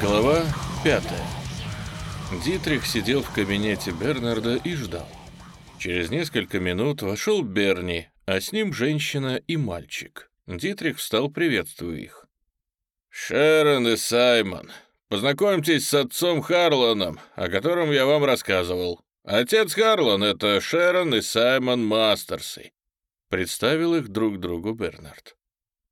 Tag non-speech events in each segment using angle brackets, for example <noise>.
Глава пятая. Дитрих сидел в кабинете Бернарда и ждал. Через несколько минут вошел Берни, а с ним женщина и мальчик. Дитрих встал, приветствуя их. «Шерон и Саймон, познакомьтесь с отцом Харланом, о котором я вам рассказывал. Отец Харлан — это Шерон и Саймон Мастерсы». Представил их друг другу Бернард.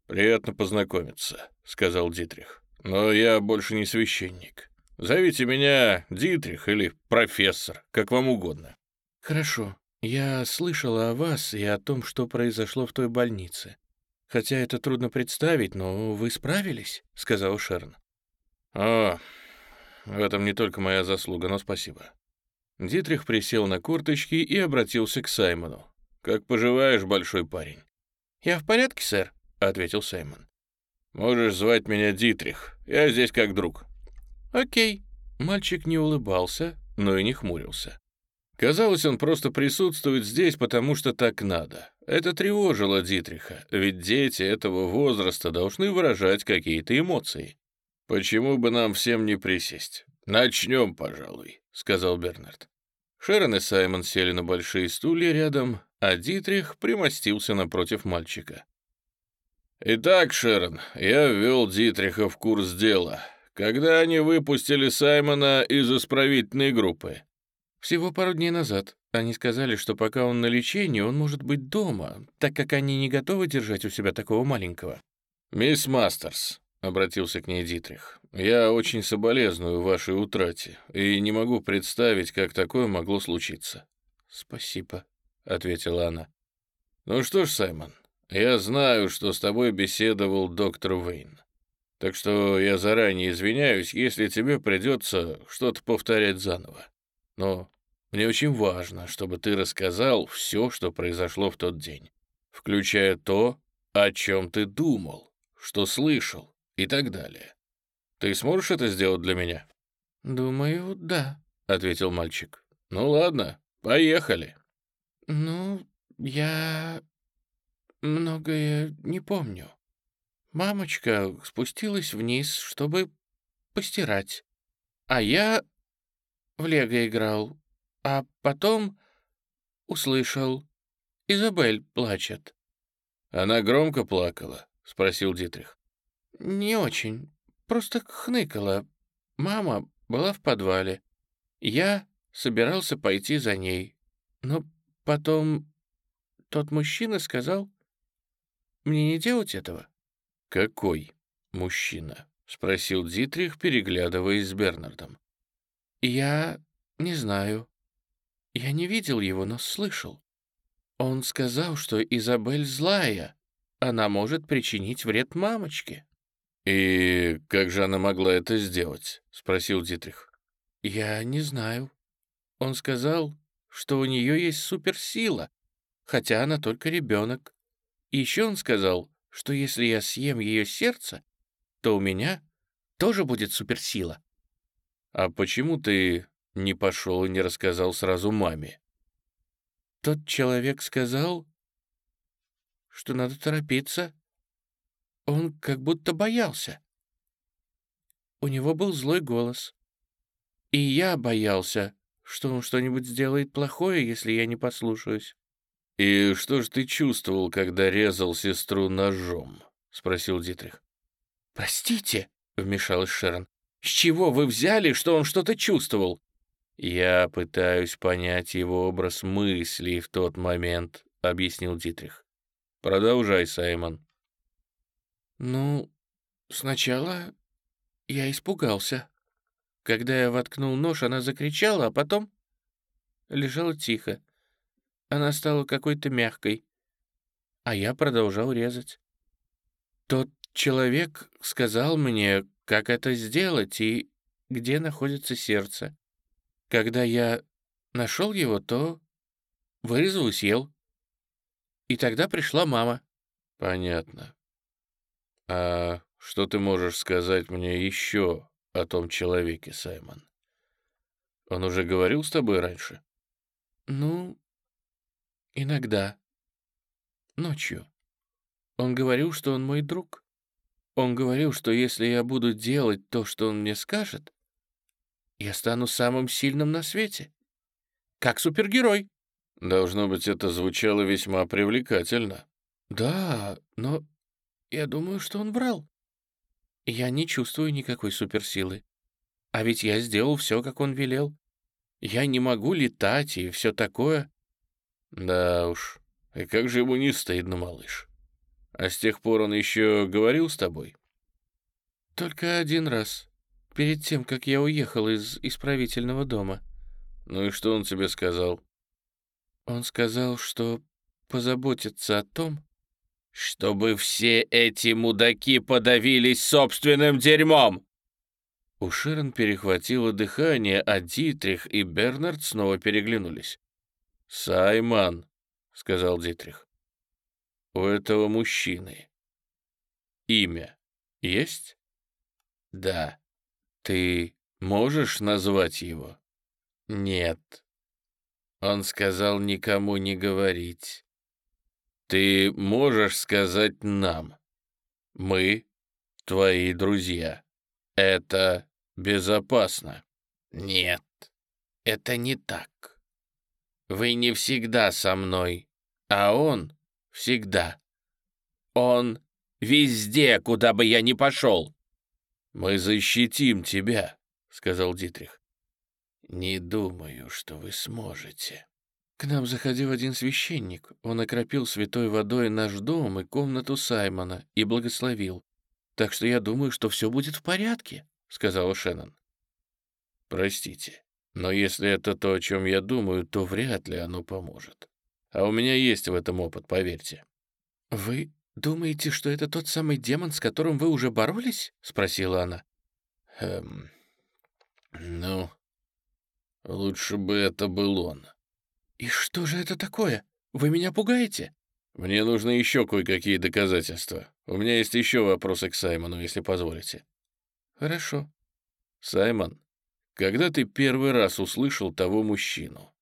«Приятно познакомиться», — сказал Дитрих. «Но я больше не священник. Зовите меня Дитрих или профессор, как вам угодно». «Хорошо. Я слышала о вас и о том, что произошло в той больнице. Хотя это трудно представить, но вы справились», — сказал Шерн. «О, в этом не только моя заслуга, но спасибо». Дитрих присел на курточки и обратился к Саймону. «Как поживаешь, большой парень?» «Я в порядке, сэр», — ответил Саймон. «Можешь звать меня Дитрих. Я здесь как друг». «Окей». Мальчик не улыбался, но и не хмурился. Казалось, он просто присутствует здесь, потому что так надо. Это тревожило Дитриха, ведь дети этого возраста должны выражать какие-то эмоции. «Почему бы нам всем не присесть? Начнем, пожалуй», — сказал Бернард. Шерон и Саймон сели на большие стулья рядом, а Дитрих примостился напротив мальчика. «Итак, Шерон, я ввел Дитриха в курс дела. Когда они выпустили Саймона из исправительной группы?» Всего пару дней назад. Они сказали, что пока он на лечении, он может быть дома, так как они не готовы держать у себя такого маленького. «Мисс Мастерс», — обратился к ней Дитрих, — «я очень соболезную вашей утрате и не могу представить, как такое могло случиться». «Спасибо», — ответила она. «Ну что ж, Саймон, я знаю, что с тобой беседовал доктор Вейн. Так что я заранее извиняюсь, если тебе придется что-то повторять заново. Но мне очень важно, чтобы ты рассказал все, что произошло в тот день, включая то, о чем ты думал, что слышал и так далее. Ты сможешь это сделать для меня?» «Думаю, да», — ответил мальчик. «Ну ладно, поехали». «Ну, я многое не помню. Мамочка спустилась вниз, чтобы постирать, а я в лего играл, а потом услышал. Изабель плачет. «Она громко плакала?» — спросил Дитрих. «Не очень, просто хныкала. Мама была в подвале. Я собирался пойти за ней, но потом тот мужчина сказал, мне не делать этого». «Какой мужчина?» — спросил Дитрих, переглядываясь с Бернардом. «Я не знаю. Я не видел его, но слышал. Он сказал, что Изабель злая. Она может причинить вред мамочке». «И как же она могла это сделать?» — спросил Дитрих. «Я не знаю. Он сказал, что у нее есть суперсила, хотя она только ребенок. И еще он сказал, что если я съем ее сердце, то у меня тоже будет суперсила. «А почему ты не пошел и не рассказал сразу маме?» «Тот человек сказал, что надо торопиться. Он как будто боялся. У него был злой голос. И я боялся, что он что-нибудь сделает плохое, если я не послушаюсь». «И что же ты чувствовал, когда резал сестру ножом?» — спросил Дитрих. «Простите», — вмешалась Шерон. С чего вы взяли, что он что-то чувствовал?» «Я пытаюсь понять его образ мыслей в тот момент», — объяснил Дитрих. «Продолжай, Саймон». «Ну, сначала я испугался. Когда я воткнул нож, она закричала, а потом лежала тихо. Она стала какой-то мягкой, а я продолжал резать. Тот человек сказал мне, как это сделать и где находится сердце. Когда я нашел его, то вырезал и съел. И тогда пришла мама. Понятно. А что ты можешь сказать мне еще о том человеке, Саймон? Он уже говорил с тобой раньше? Ну, Иногда. Ночью. Он говорил, что он мой друг. Он говорил, что если я буду делать то, что он мне скажет, я стану самым сильным на свете. Как супергерой. Должно быть, это звучало весьма привлекательно. Да, но я думаю, что он брал. Я не чувствую никакой суперсилы. А ведь я сделал все, как он велел. Я не могу летать и все такое. Да уж, и как же ему не стыдно, малыш. А с тех пор он еще говорил с тобой? Только один раз, перед тем, как я уехал из исправительного дома. Ну и что он тебе сказал? Он сказал, что позаботится о том, чтобы все эти мудаки подавились собственным дерьмом. У Шерон перехватило дыхание, а Дитрих и Бернард снова переглянулись. «Саймон», — сказал Дитрих, — «у этого мужчины имя есть?» «Да». «Ты можешь назвать его?» «Нет». Он сказал никому не говорить. «Ты можешь сказать нам? Мы твои друзья. Это безопасно». «Нет, это не так. Вы не всегда со мной, а он всегда. Он везде, куда бы я ни пошел». «Мы защитим тебя», — сказал Дитрих. «Не думаю, что вы сможете». К нам заходил один священник. Он окропил святой водой наш дом и комнату Саймона и благословил. Так что я думаю, что все будет в порядке», — сказала Шеннон. «Простите, но если это то, о чем я думаю, то вряд ли оно поможет. А у меня есть в этом опыт, поверьте». «Вы думаете, что это тот самый демон, с которым вы уже боролись?» — спросила она. «Эм... Ну, лучше бы это был он». «И что же это такое? Вы меня пугаете?» «Мне нужны еще кое-какие доказательства. У меня есть еще вопросы к Саймону, если позволите». «Хорошо». «Саймон, когда ты первый раз услышал того мужчину?»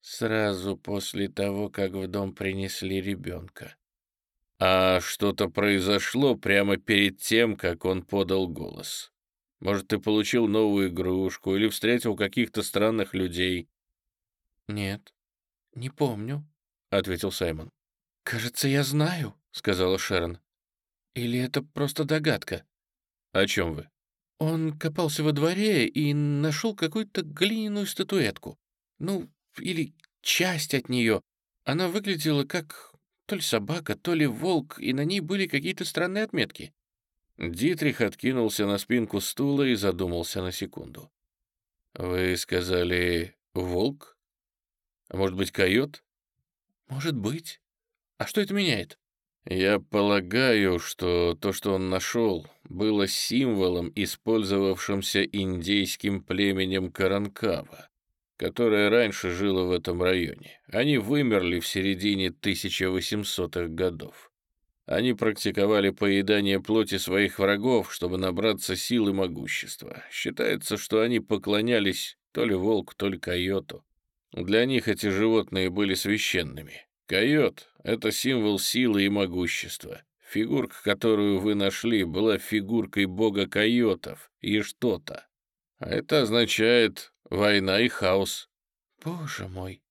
«Сразу после того, как в дом принесли ребенка». «А что-то произошло прямо перед тем, как он подал голос? Может, ты получил новую игрушку или встретил каких-то странных людей?» «Нет, не помню», — ответил Саймон. «Кажется, я знаю», — сказала Шерон. «Или это просто догадка?» «О чем вы?» Он копался во дворе и нашел какую-то глиняную статуэтку. Ну, или часть от нее. Она выглядела как то ли собака, то ли волк, и на ней были какие-то странные отметки. Дитрих откинулся на спинку стула и задумался на секунду. «Вы сказали волк? А может быть, койот?» «Может быть. А что это меняет?» «Я полагаю, что то, что он нашел, было символом, использовавшимся индейским племенем Каранкава, которое раньше жило в этом районе. Они вымерли в середине 1800-х годов. Они практиковали поедание плоти своих врагов, чтобы набраться сил и могущества. Считается, что они поклонялись то ли волку, то ли койоту. Для них эти животные были священными. Койот — это символ силы и могущества. Фигурка, которую вы нашли, была фигуркой бога койотов и что-то. А это означает война и хаос. Боже мой.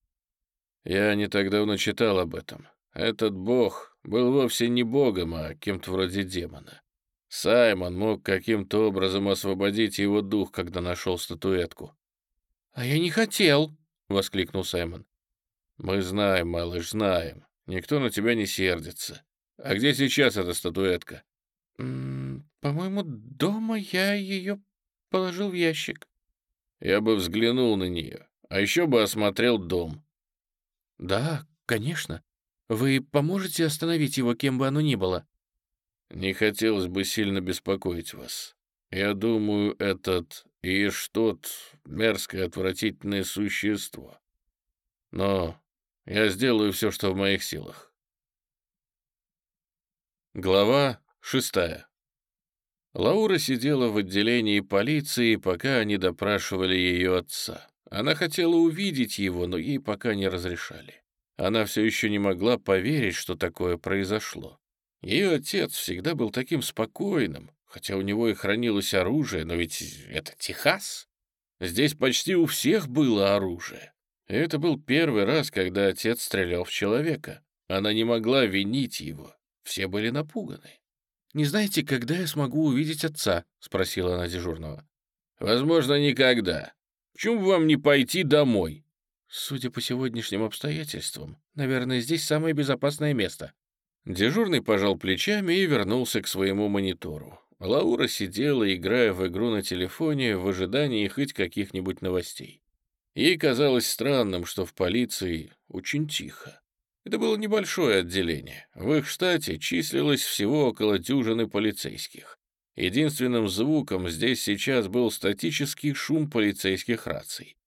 Я не так давно читал об этом. Этот бог был вовсе не богом, а кем-то вроде демона. Саймон мог каким-то образом освободить его дух, когда нашел статуэтку. «А я не хотел!» — воскликнул Саймон. «Мы знаем, малыш, знаем. Никто на тебя не сердится. А где сейчас эта статуэтка?» «По-моему, дома я ее положил в ящик». «Я бы взглянул на нее, а еще бы осмотрел дом». «Да, конечно. Вы поможете остановить его, кем бы оно ни было?» «Не хотелось бы сильно беспокоить вас. Я думаю, этот Иштот — мерзкое, отвратительное существо. Но я сделаю все, что в моих силах. Глава шестая. Лаура сидела в отделении полиции, пока они допрашивали ее отца. Она хотела увидеть его, но ей пока не разрешали. Она все еще не могла поверить, что такое произошло. Ее отец всегда был таким спокойным, хотя у него и хранилось оружие, но ведь это Техас. Здесь почти у всех было оружие. И это был первый раз, когда отец стрелял в человека. Она не могла винить его. Все были напуганы. «Не знаете, когда я смогу увидеть отца?» — спросила она дежурного. «Возможно, никогда. Почему вам не пойти домой?» «Судя по сегодняшним обстоятельствам, наверное, здесь самое безопасное место». Дежурный пожал плечами и вернулся к своему монитору. Лаура сидела, играя в игру на телефоне, в ожидании хоть каких-нибудь новостей. Ей казалось странным, что в полиции очень тихо. Это было небольшое отделение. В их штате числилось всего около дюжины полицейских. Единственным звуком здесь сейчас был статический шум полицейских раций.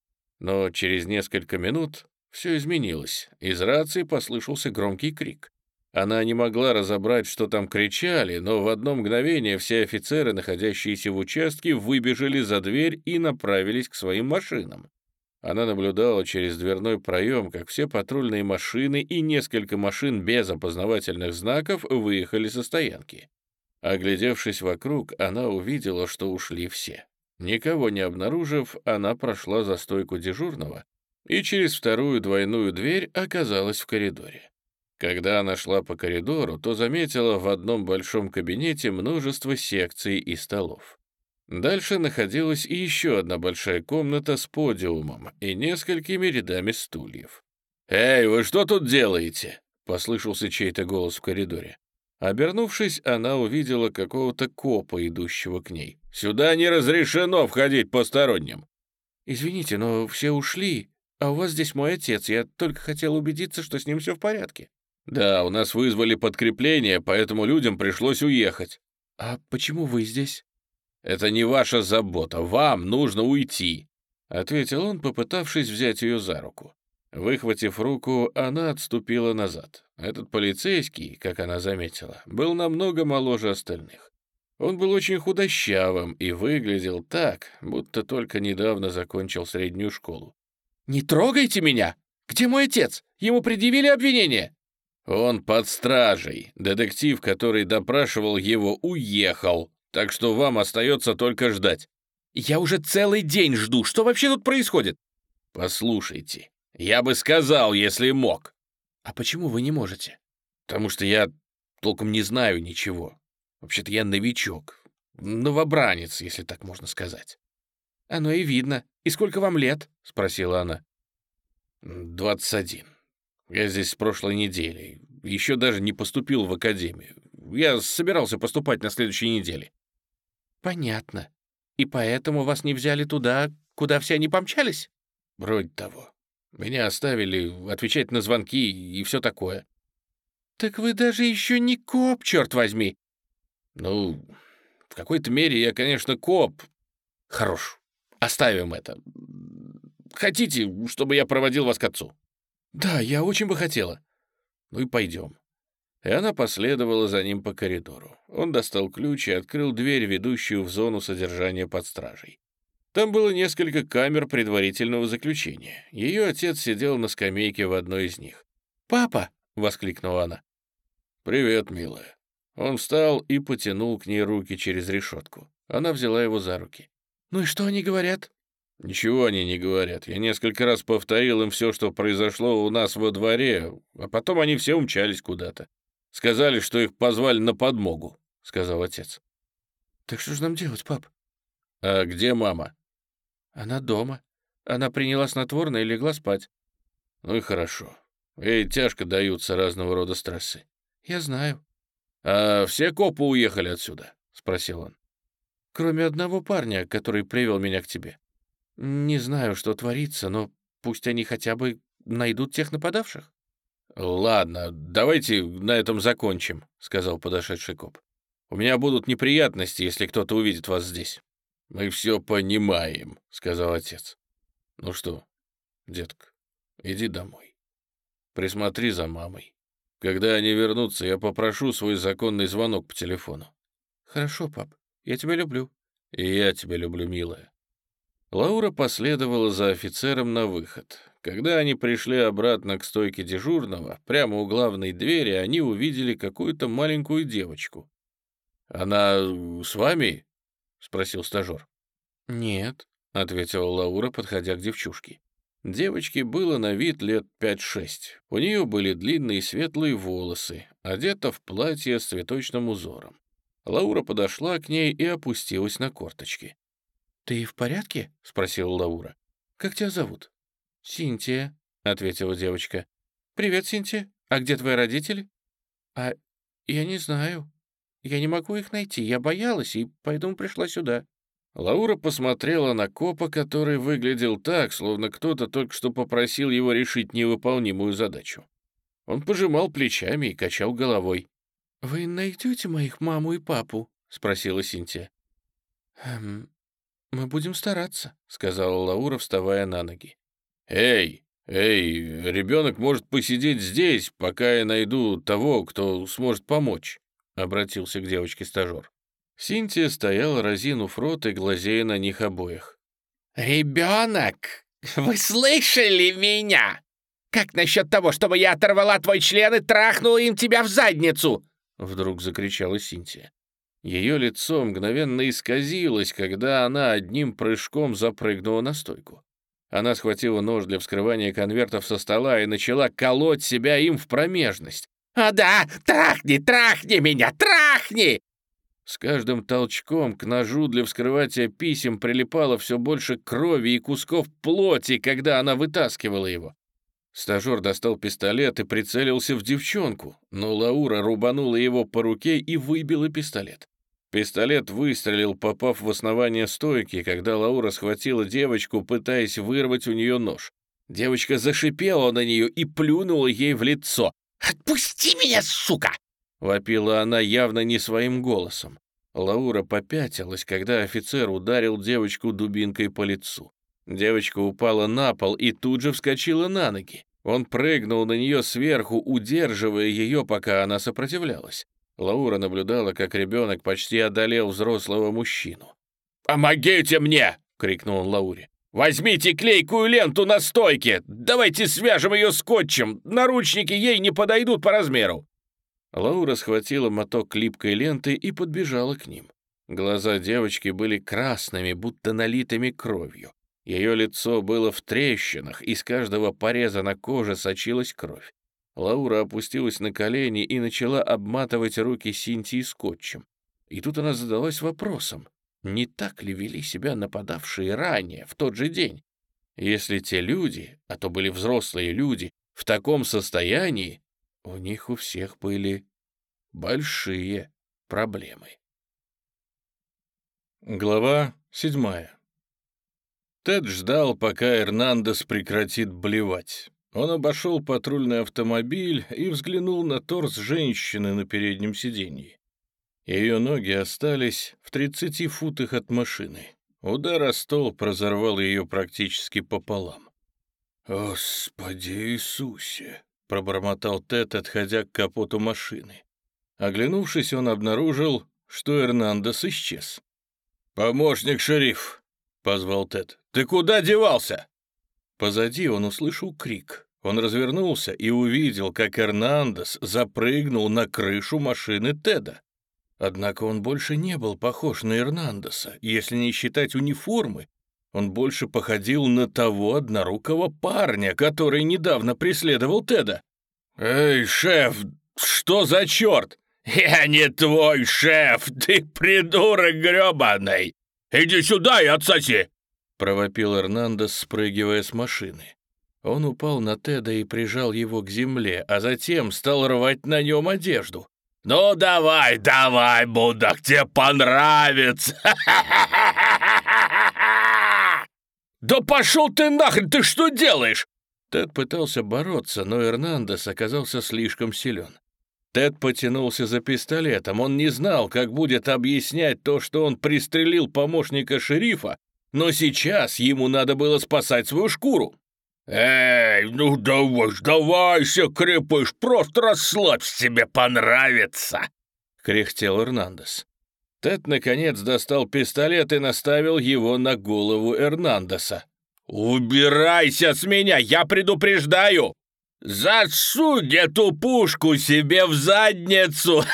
Но через несколько минут все изменилось. Из рации послышался громкий крик. Она не могла разобрать, что там кричали, но в одно мгновение все офицеры, находящиеся в участке, выбежали за дверь и направились к своим машинам. Она наблюдала через дверной проем, как все патрульные машины и несколько машин без опознавательных знаков выехали со стоянки. Оглядевшись вокруг, она увидела, что ушли все. Никого не обнаружив, она прошла за стойку дежурного и через вторую двойную дверь оказалась в коридоре. Когда она шла по коридору, то заметила в одном большом кабинете множество секций и столов. Дальше находилась еще одна большая комната с подиумом и несколькими рядами стульев. «Эй, вы что тут делаете?» — послышался чей-то голос в коридоре. Обернувшись, она увидела какого-то копа, идущего к ней. «Сюда не разрешено входить посторонним!» «Извините, но все ушли, а у вас здесь мой отец. Я только хотел убедиться, что с ним все в порядке». «Да, у нас вызвали подкрепление, поэтому людям пришлось уехать». «А почему вы здесь?» «Это не ваша забота, вам нужно уйти», — ответил он, попытавшись взять ее за руку. Выхватив руку, она отступила назад. Этот полицейский, как она заметила, был намного моложе остальных. Он был очень худощавым и выглядел так, будто только недавно закончил среднюю школу. «Не трогайте меня! Где мой отец? Ему предъявили обвинение!» «Он под стражей. Детектив, который допрашивал его, уехал, так что вам остается только ждать». «Я уже целый день жду. Что вообще тут происходит?» «Послушайте, я бы сказал, если мог». «А почему вы не можете?» «Потому что я толком не знаю ничего. Вообще-то я новичок. Новобранец, если так можно сказать». «Оно и видно. И сколько вам лет?» — спросила она. «Двадцать один. Я здесь с прошлой недели. Еще даже не поступил в академию. Я собирался поступать на следующей неделе». «Понятно. И поэтому вас не взяли туда, куда все они помчались?» «Вроде того. Меня оставили отвечать на звонки и все такое». «Так вы даже еще не коп, черт возьми!» «Ну, в какой-то мере я, конечно, коп. Хорош, оставим это. Хотите, чтобы я проводил вас к отцу?» «Да, я очень бы хотела». «Ну и пойдем». И она последовала за ним по коридору. Он достал ключ и открыл дверь, ведущую в зону содержания под стражей. Там было несколько камер предварительного заключения. Ее отец сидел на скамейке в одной из них. «Папа!» — воскликнула она. «Привет, милая». Он встал и потянул к ней руки через решетку. Она взяла его за руки. «Ну и что они говорят?» «Ничего они не говорят. Я несколько раз повторил им все, что произошло у нас во дворе, а потом они все умчались куда-то. Сказали, что их позвали на подмогу», — сказал отец. «Так что же нам делать, пап?» «А где мама?» «Она дома. Она приняла снотворное и легла спать». «Ну и хорошо. Ей тяжко даются разного рода стрессы». «Я знаю». «А все копы уехали отсюда?» — спросил он. «Кроме одного парня, который привел меня к тебе. Не знаю, что творится, но пусть они хотя бы найдут тех нападавших». «Ладно, давайте на этом закончим», — сказал подошедший коп. «У меня будут неприятности, если кто-то увидит вас здесь». «Мы все понимаем», — сказал отец. «Ну что, детка, иди домой. Присмотри за мамой. Когда они вернутся, я попрошу свой законный звонок по телефону». «Хорошо, пап, я тебя люблю». «И я тебя люблю, милая». Лаура последовала за офицером на выход. Когда они пришли обратно к стойке дежурного, прямо у главной двери они увидели какую-то маленькую девочку. «Она с вами?» — спросил стажер. «Нет», — ответила Лаура, подходя к девчушке. Девочке было на вид лет пять-шесть. У нее были длинные светлые волосы, одета в платье с цветочным узором. Лаура подошла к ней и опустилась на корточки. «Ты в порядке?» — спросила Лаура. «Как тебя зовут?» «Синтия», — ответила девочка. «Привет, Синтия. А где твои родители?» «А я не знаю. Я не могу их найти. Я боялась и поэтому пришла сюда». Лаура посмотрела на копа, который выглядел так, словно кто-то только что попросил его решить невыполнимую задачу. Он пожимал плечами и качал головой. «Вы найдете моих маму и папу?» — спросила Синтия. «Эм, мы будем стараться», — сказала Лаура, вставая на ноги. «Эй, эй, ребенок может посидеть здесь, пока я найду того, кто сможет помочь», — обратился к девочке стажер. Синтия стояла, разинув рот и глазея на них обоих. «Ребенок, вы слышали меня? Как насчет того, чтобы я оторвала твой член и трахнула им тебя в задницу?» Вдруг закричала Синтия. Ее лицо мгновенно исказилось, когда она одним прыжком запрыгнула на стойку. Она схватила нож для вскрывания конвертов со стола и начала колоть себя им в промежность. «А да, трахни, трахни меня, трахни!» С каждым толчком к ножу для вскрывания писем прилипало все больше крови и кусков плоти, когда она вытаскивала его. Стажер достал пистолет и прицелился в девчонку, но Лаура рубанула его по руке и выбила пистолет. Пистолет выстрелил, попав в основание стойки, когда Лаура схватила девочку, пытаясь вырвать у нее нож. Девочка зашипела на нее и плюнула ей в лицо. «Отпусти меня, сука!» Вопила она явно не своим голосом. Лаура попятилась, когда офицер ударил девочку дубинкой по лицу. Девочка упала на пол и тут же вскочила на ноги. Он прыгнул на нее сверху, удерживая ее, пока она сопротивлялась. Лаура наблюдала, как ребенок почти одолел взрослого мужчину. «Помогите мне!» — крикнул он Лауре. «Возьмите клейкую ленту на стойке! Давайте свяжем ее скотчем! Наручники ей не подойдут по размеру!» Лаура схватила моток липкой ленты и подбежала к ним. Глаза девочки были красными, будто налитыми кровью. Ее лицо было в трещинах, из каждого пореза на коже сочилась кровь. Лаура опустилась на колени и начала обматывать руки Синтии скотчем. И тут она задалась вопросом, не так ли вели себя нападавшие ранее, в тот же день? Если те люди, а то были взрослые люди, в таком состоянии, у них у всех были большие проблемы. Глава седьмая. Тед ждал, пока Эрнандес прекратит блевать. Он обошел патрульный автомобиль и взглянул на торс женщины на переднем сиденье. Ее ноги остались в 30 футах от машины. Удар о стол разорвал ее практически пополам. «Господи Иисусе!» — пробормотал Тед, отходя к капоту машины. Оглянувшись, он обнаружил, что Эрнандес исчез. «Помощник шериф!» — позвал Тед. «Ты куда девался?» Позади он услышал крик. Он развернулся и увидел, как Эрнандес запрыгнул на крышу машины Теда. Однако он больше не был похож на Эрнандеса, если не считать униформы, он больше походил на того однорукого парня, который недавно преследовал Теда. «Эй, шеф, что за черт?» «Я не твой шеф, ты придурок гребаный! Иди сюда и отсоси!» — провопил Эрнандес, спрыгивая с машины. Он упал на Теда и прижал его к земле, а затем стал рвать на нем одежду. «Ну давай, давай, мудак, тебе понравится!» «Да пошел ты нахрен, ты что делаешь?» Тед пытался бороться, но Эрнандес оказался слишком силен. Тед потянулся за пистолетом. Он не знал, как будет объяснять то, что он пристрелил помощника шерифа, но сейчас ему надо было спасать свою шкуру. «Эй, ну давай, давайся, крепыш, просто расслабься, тебе понравится!» — кряхтел Эрнандес. Тед, наконец, достал пистолет и наставил его на голову Эрнандеса. Убирайся с меня, я предупреждаю! Засунь эту пушку себе в задницу! <laughs>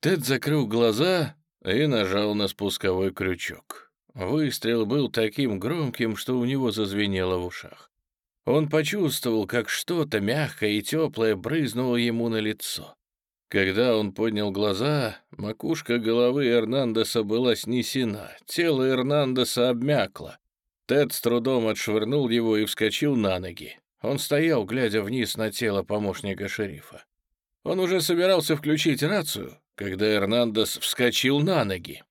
Тед закрыл глаза и нажал на спусковой крючок. Выстрел был таким громким, что у него зазвенело в ушах. Он почувствовал, как что-то мягкое и теплое брызнуло ему на лицо. Когда он поднял глаза, макушка головы Эрнандеса была снесена, тело Эрнандеса обмякло. Тед с трудом отшвырнул его и вскочил на ноги. Он стоял, глядя вниз на тело помощника шерифа. Он уже собирался включить рацию, когда Эрнандес вскочил на ноги.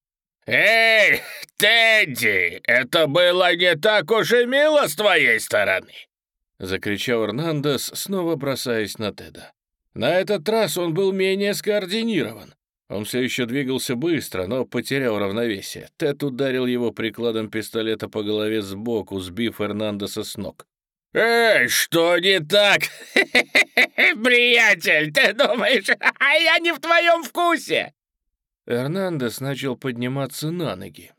«Эй, Тедди, это было не так уж и мило с твоей стороны!» — закричал Эрнандес, снова бросаясь на Теда. На этот раз он был менее скоординирован. Он все еще двигался быстро, но потерял равновесие. Тед ударил его прикладом пистолета по голове сбоку, сбив Эрнандеса с ног. «Эй, что не так? <laughs> Приятель, ты думаешь, <laughs> а я не в твоем вкусе?» Эрнандес начал подниматься на ноги.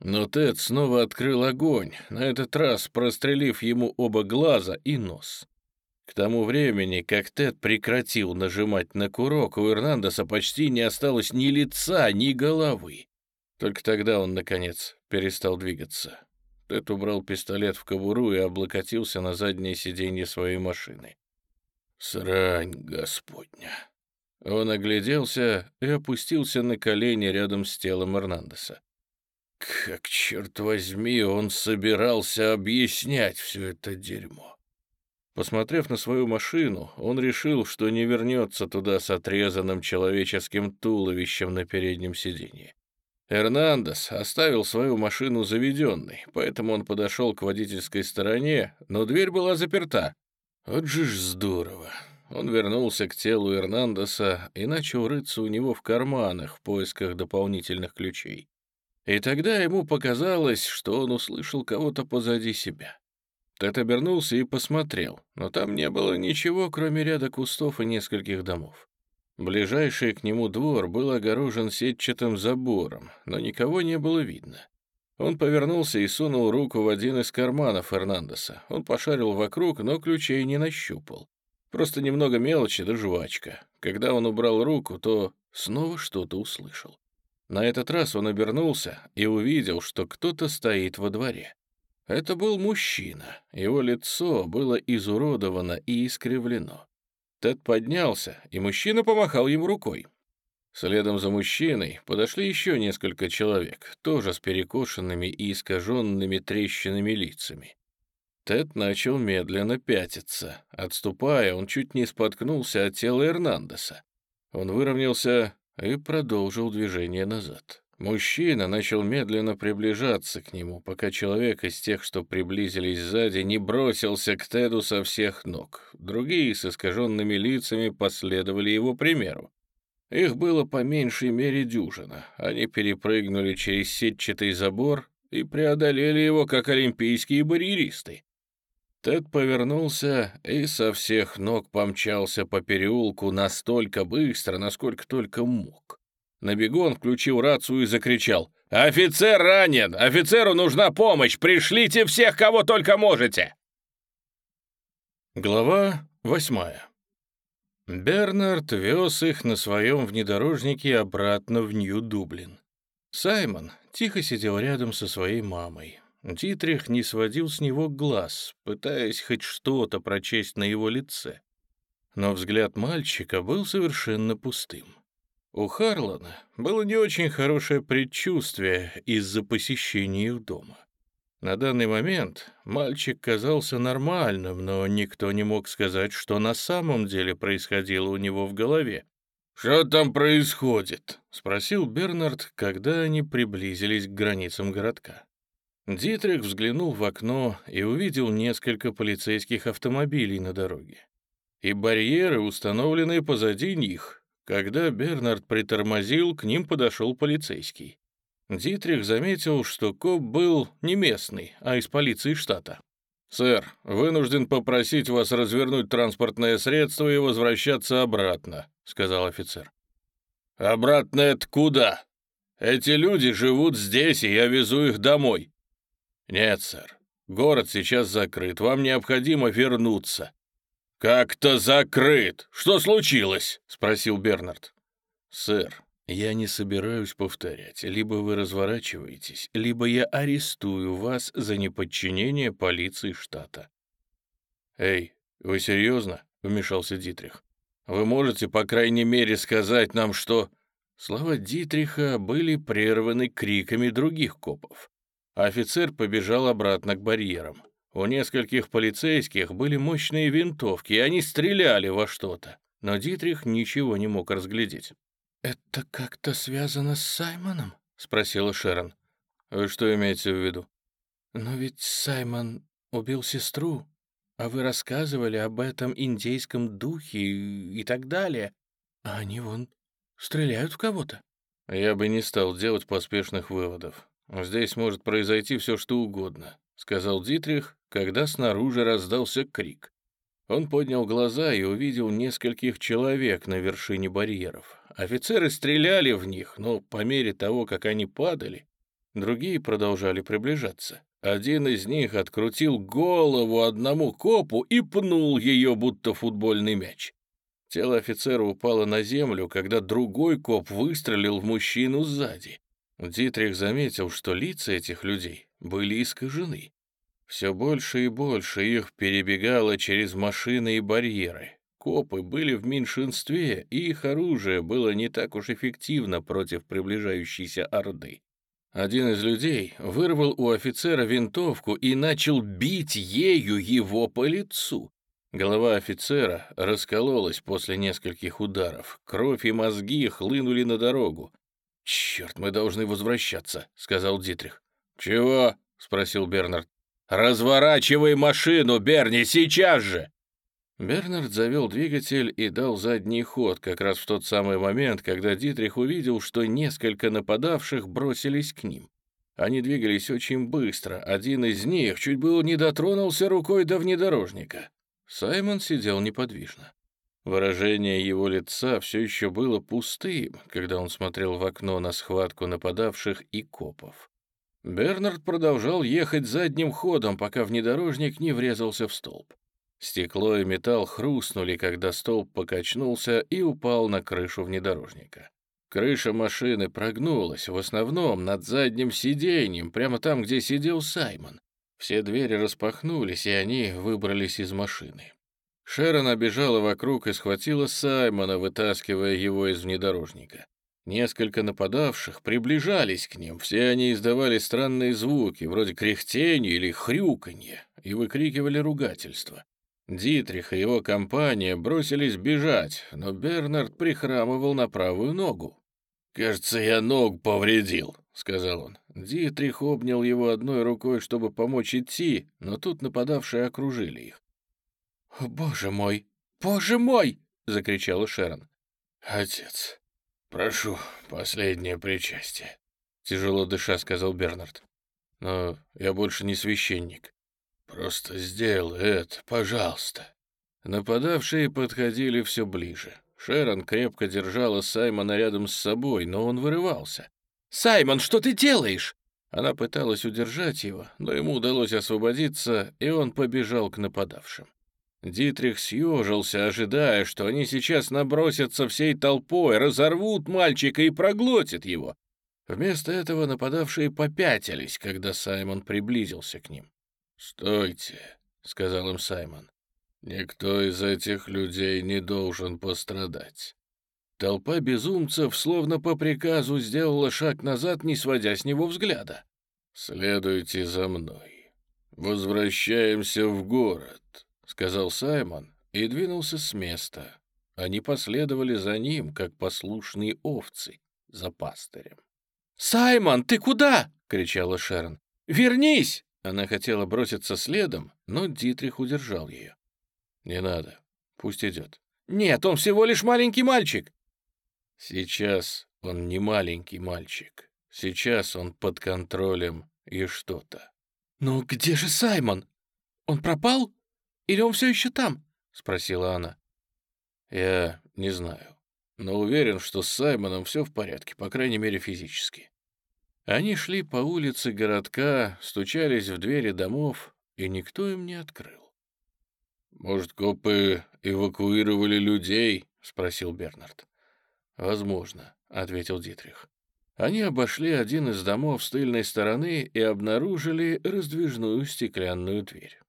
Но Тед снова открыл огонь, на этот раз прострелив ему оба глаза и нос. К тому времени, как Тед прекратил нажимать на курок, у Эрнандеса почти не осталось ни лица, ни головы. Только тогда он, наконец, перестал двигаться. Тед убрал пистолет в кобуру и облокотился на заднее сиденье своей машины. «Срань господня!» Он огляделся и опустился на колени рядом с телом Эрнандеса. Как, черт возьми, он собирался объяснять все это дерьмо? Посмотрев на свою машину, он решил, что не вернется туда с отрезанным человеческим туловищем на переднем сиденье. Эрнандес оставил свою машину заведенной, поэтому он подошел к водительской стороне, но дверь была заперта. Вот же ж здорово. Он вернулся к телу Эрнандеса и начал рыться у него в карманах в поисках дополнительных ключей. И тогда ему показалось, что он услышал кого-то позади себя. Тед обернулся и посмотрел, но там не было ничего, кроме ряда кустов и нескольких домов. Ближайший к нему двор был огорожен сетчатым забором, но никого не было видно. Он повернулся и сунул руку в один из карманов Фернандеса. Он пошарил вокруг, но ключей не нащупал. Просто немного мелочи да жвачка. Когда он убрал руку, то снова что-то услышал. На этот раз он обернулся и увидел, что кто-то стоит во дворе. Это был мужчина. Его лицо было изуродовано и искривлено. Тед поднялся, и мужчина помахал ему рукой. Следом за мужчиной подошли еще несколько человек, тоже с перекошенными и искаженными трещинами лицами. Тед начал медленно пятиться. Отступая, он чуть не споткнулся от тела Эрнандеса. Он выровнялся и продолжил движение назад. Мужчина начал медленно приближаться к нему, пока человек из тех, что приблизились сзади, не бросился к Теду со всех ног. Другие с искаженными лицами последовали его примеру. Их было по меньшей мере дюжина. Они перепрыгнули через сетчатый забор и преодолели его, как олимпийские барьеристы. Тед повернулся и со всех ног помчался по переулку настолько быстро, насколько только мог. На бегу он включил рацию и закричал. «Офицер ранен! Офицеру нужна помощь! Пришлите всех, кого только можете!» Глава восьмая. Бернард вез их на своем внедорожнике обратно в Нью-Дублин. Саймон тихо сидел рядом со своей мамой. Дитрих не сводил с него глаз, пытаясь хоть что-то прочесть на его лице. Но взгляд мальчика был совершенно пустым. У Харлана было не очень хорошее предчувствие из-за посещения их дома. На данный момент мальчик казался нормальным, но никто не мог сказать, что на самом деле происходило у него в голове. «Что там происходит?» — спросил Бернард, когда они приблизились к границам городка. Дитрих взглянул в окно и увидел несколько полицейских автомобилей на дороге. И барьеры, установленные позади них, когда Бернард притормозил, к ним подошел полицейский. Дитрих заметил, что коп был не местный, а из полиции штата. «Сэр, вынужден попросить вас развернуть транспортное средство и возвращаться обратно», — сказал офицер. «Обратно это куда?» Эти люди живут здесь, и я везу их домой». «Нет, сэр. Город сейчас закрыт. Вам необходимо вернуться». «Как-то закрыт! Что случилось?» — спросил Бернард. «Сэр, я не собираюсь повторять. Либо вы разворачиваетесь, либо я арестую вас за неподчинение полиции штата». «Эй, вы серьезно?» — вмешался Дитрих. «Вы можете, по крайней мере, сказать нам, что...» Слова Дитриха были прерваны криками других копов. Офицер побежал обратно к барьерам. У нескольких полицейских были мощные винтовки, и они стреляли во что-то. Но Дитрих ничего не мог разглядеть. «Это как-то связано с Саймоном?» — спросила Шерон. «Вы что имеете в виду?» «Но ведь Саймон убил сестру, а вы рассказывали об этом индейском духе и так далее. А они вон стреляют в кого-то». «Я бы не стал делать поспешных выводов. Здесь может произойти все, что угодно», — сказал Дитрих, когда снаружи раздался крик. Он поднял глаза и увидел нескольких человек на вершине барьеров. Офицеры стреляли в них, но по мере того, как они падали, другие продолжали приближаться. Один из них открутил голову одному копу и пнул ее, будто футбольный мяч. Тело офицера упало на землю, когда другой коп выстрелил в мужчину сзади. Дитрих заметил, что лица этих людей были искажены. Все больше и больше их перебегало через машины и барьеры. Копы были в меньшинстве, и их оружие было не так уж эффективно против приближающейся орды. Один из людей вырвал у офицера винтовку и начал бить ею его по лицу. Голова офицера раскололась после нескольких ударов. Кровь и мозги хлынули на дорогу. «Черт, мы должны возвращаться», — сказал Дитрих. «Чего?» — спросил Бернард. «Разворачивай машину, Берни, сейчас же!» Бернард завел двигатель и дал задний ход как раз в тот самый момент, когда Дитрих увидел, что несколько нападавших бросились к ним. Они двигались очень быстро, один из них чуть было не дотронулся рукой до внедорожника. Саймон сидел неподвижно. Выражение его лица все еще было пустым, когда он смотрел в окно на схватку нападавших и копов. Бернард продолжал ехать задним ходом, пока внедорожник не врезался в столб. Стекло и металл хрустнули, когда столб покачнулся и упал на крышу внедорожника. Крыша машины прогнулась, в основном над задним сиденьем, прямо там, где сидел Саймон. Все двери распахнулись, и они выбрались из машины. Шерон обежала вокруг и схватила Саймона, вытаскивая его из внедорожника. Несколько нападавших приближались к ним, все они издавали странные звуки, вроде кряхтения или хрюканья, и выкрикивали ругательства. Дитрих и его компания бросились бежать, но Бернард прихрамывал на правую ногу. «Кажется, я ногу повредил», — сказал он. Дитрих обнял его одной рукой, чтобы помочь идти, но тут нападавшие окружили их. Боже мой! Боже мой!» — закричала Шерон. «Отец, «Прошу, последнее причастие», — тяжело дыша сказал Бернард. «Но я больше не священник. Просто сделай это, пожалуйста». Нападавшие подходили все ближе. Шерон крепко держала Саймона рядом с собой, но он вырывался. «Саймон, что ты делаешь?» Она пыталась удержать его, но ему удалось освободиться, и он побежал к нападавшим. Дитрих съежился, ожидая, что они сейчас набросятся всей толпой, разорвут мальчика и проглотят его. Вместо этого нападавшие попятились, когда Саймон приблизился к ним. «Стойте», — сказал им Саймон. «Никто из этих людей не должен пострадать». Толпа безумцев, словно по приказу, сделала шаг назад, не сводя с него взгляда. «Следуйте за мной. Возвращаемся в город сказал Саймон и двинулся с места. Они последовали за ним, как послушные овцы, за пастырем. «Саймон, ты куда?» — кричала Шерон. «Вернись!» Она хотела броситься следом, но Дитрих удержал ее. «Не надо, пусть идет». «Нет, он всего лишь маленький мальчик». «Сейчас он не маленький мальчик. Сейчас он под контролем и что-то». «Но где же Саймон? Он пропал?» Или он все еще там?» — спросила она. «Я не знаю. но уверен, что с Саймоном все в порядке, по крайней мере физически. Они шли по улице городка, стучались в двери домов, и никто им не открыл. «Может, копы эвакуировали людей?» — спросил Бернард. «Возможно», — ответил Дитрих. Они обошли один из домов с тыльной стороны и обнаружили раздвижную стеклянную дверь.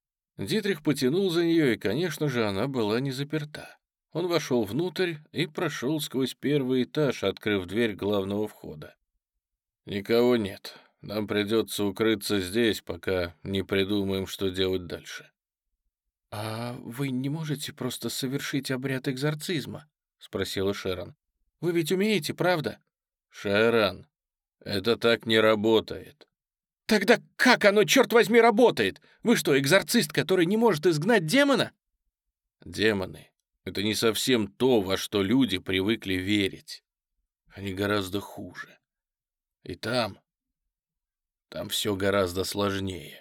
Дитрих потянул за нее, и, конечно же, она была не заперта. Он вошел внутрь и прошел сквозь первый этаж, открыв дверь главного входа. «Никого нет. Нам придется укрыться здесь, пока не придумаем, что делать дальше». «А вы не можете просто совершить обряд экзорцизма?» — спросила Шерон. «Вы ведь умеете, правда?» «Шерон, это так не работает». «Тогда как оно, черт возьми, работает? Вы что, экзорцист, который не может изгнать демона?» «Демоны — это не совсем то, во что люди привыкли верить. Они гораздо хуже. И там, там все гораздо сложнее».